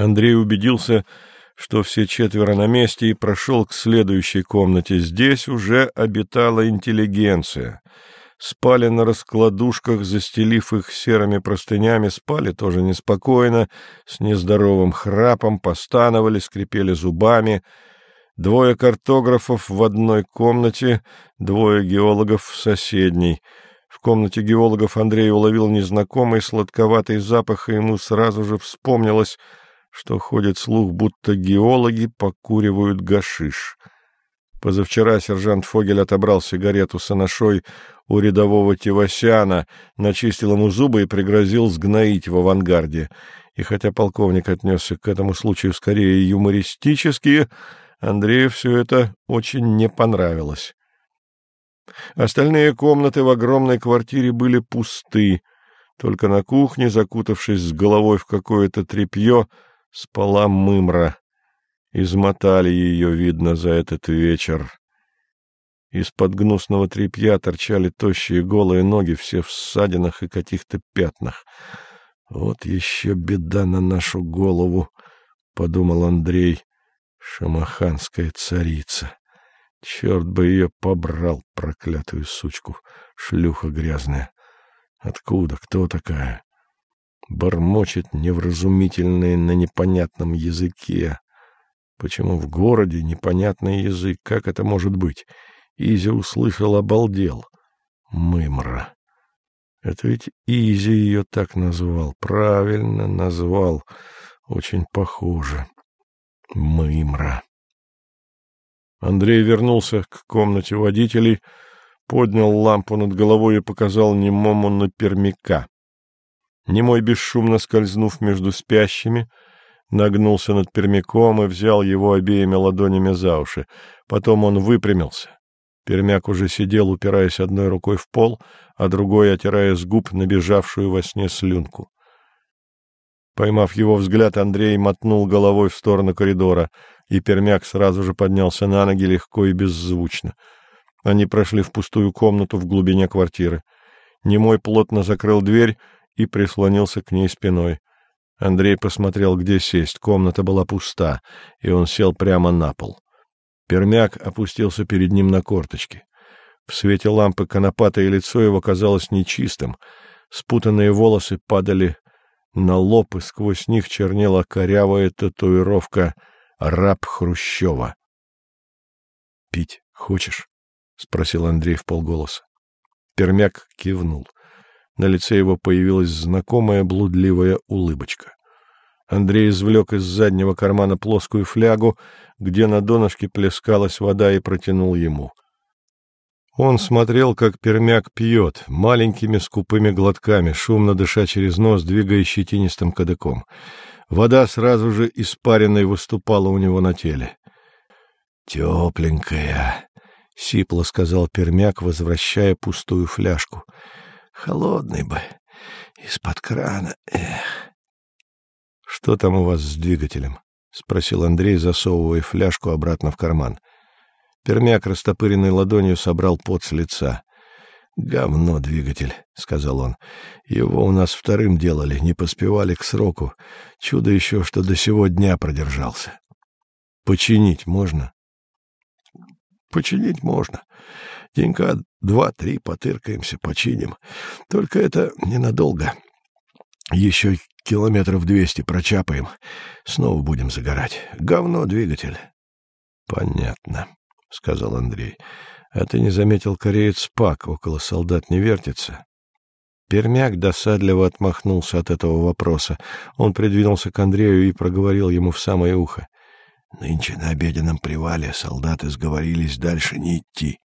Андрей убедился, что все четверо на месте, и прошел к следующей комнате. Здесь уже обитала интеллигенция. Спали на раскладушках, застелив их серыми простынями, спали тоже неспокойно, с нездоровым храпом, постановали, скрипели зубами. Двое картографов в одной комнате, двое геологов в соседней. В комнате геологов Андрей уловил незнакомый сладковатый запах, и ему сразу же вспомнилось — что ходит слух, будто геологи покуривают гашиш. Позавчера сержант Фогель отобрал сигарету с анашой у рядового Тевасяна, начистил ему зубы и пригрозил сгноить в авангарде. И хотя полковник отнесся к этому случаю скорее юмористически, Андрею все это очень не понравилось. Остальные комнаты в огромной квартире были пусты. Только на кухне, закутавшись с головой в какое-то тряпье, Спала мымра. Измотали ее, видно, за этот вечер. Из-под гнусного тряпья торчали тощие голые ноги, все в ссадинах и каких-то пятнах. «Вот еще беда на нашу голову», — подумал Андрей, — «шамаханская царица». Черт бы ее побрал, проклятую сучку, шлюха грязная. Откуда? Кто такая? Бормочет невразумительное на непонятном языке. Почему в городе непонятный язык? Как это может быть? Изи услышал, обалдел. Мымра. Это ведь Изи ее так назвал. Правильно назвал. Очень похоже. Мымра. Андрей вернулся к комнате водителей, поднял лампу над головой и показал немому на пермяка. Немой, бесшумно скользнув между спящими, нагнулся над пермяком и взял его обеими ладонями за уши. Потом он выпрямился. Пермяк уже сидел, упираясь одной рукой в пол, а другой отирая с губ набежавшую во сне слюнку. Поймав его взгляд, Андрей мотнул головой в сторону коридора, и Пермяк сразу же поднялся на ноги легко и беззвучно. Они прошли в пустую комнату в глубине квартиры. Немой плотно закрыл дверь и прислонился к ней спиной. Андрей посмотрел, где сесть. Комната была пуста, и он сел прямо на пол. Пермяк опустился перед ним на корточки. В свете лампы конопатое лицо его казалось нечистым. Спутанные волосы падали на лоб, и сквозь них чернела корявая татуировка «Раб Хрущева». — Пить хочешь? — спросил Андрей в полголоса. Пермяк кивнул. — на лице его появилась знакомая блудливая улыбочка. Андрей извлек из заднего кармана плоскую флягу, где на донышке плескалась вода, и протянул ему. Он смотрел, как пермяк пьет, маленькими скупыми глотками, шумно дыша через нос, двигая щетинистым кадыком. Вода сразу же испаренной выступала у него на теле. — Тепленькая, — сипло сказал пермяк, возвращая пустую фляжку. — Холодный бы, из-под крана, эх. — Что там у вас с двигателем? — спросил Андрей, засовывая фляжку обратно в карман. Пермяк, растопыренной ладонью, собрал пот с лица. — Говно двигатель, — сказал он. — Его у нас вторым делали, не поспевали к сроку. Чудо еще, что до сего дня продержался. — Починить можно? — Починить можно. Денька два-три потыркаемся, починим. Только это ненадолго. Еще километров двести прочапаем. Снова будем загорать. Говно двигатель. — Понятно, — сказал Андрей. — А ты не заметил, кореец Пак около солдат не вертится? Пермяк досадливо отмахнулся от этого вопроса. Он придвинулся к Андрею и проговорил ему в самое ухо. — Нынче на обеденном привале солдаты сговорились дальше не идти.